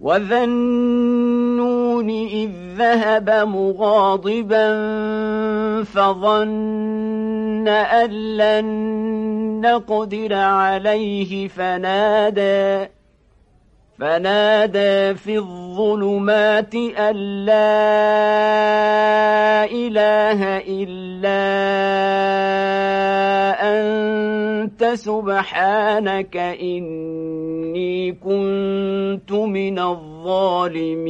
وذنون إذ ذهب مغاضبا فظن أن لن نقدر عليه فنادى فنادى في الظلمات أن لا إله إلا أنت سبحانك إني كنت من الظالمين.